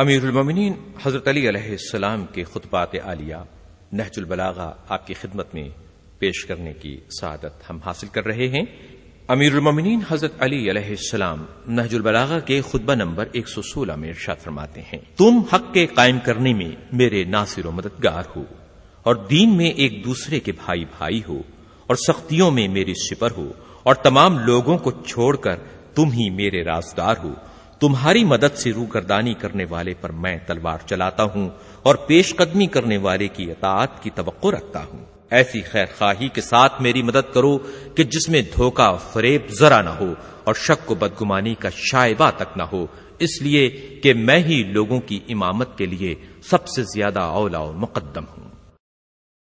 امیر المومنین حضرت علی علیہ السلام کے خطبات عالیہ، نہج البلاغہ آپ کی خدمت میں پیش کرنے کی سعادت ہم حاصل کر رہے ہیں۔ امیر المومنین حضرت علی علیہ السلام، نہج البلاغہ کے خطبہ نمبر 116 میں ارشاد فرماتے ہیں۔ تم حق کے قائم کرنے میں میرے ناصر و مددگار ہو اور دین میں ایک دوسرے کے بھائی بھائی ہو اور سختیوں میں میری سپر ہو اور تمام لوگوں کو چھوڑ کر تم ہی میرے رازدار ہو۔ تمہاری مدد سے روگردانی کرنے والے پر میں تلوار چلاتا ہوں اور پیش قدمی کرنے والے کی اطاعت کی توقع رکھتا ہوں۔ ایسی خیر خواہی کے ساتھ میری مدد کرو کہ جس میں دھوکہ فریب ذرا نہ ہو اور شک و بدگمانی کا شائبہ تک نہ ہو۔ اس لیے کہ میں ہی لوگوں کی امامت کے لیے سب سے زیادہ اولا و مقدم ہوں۔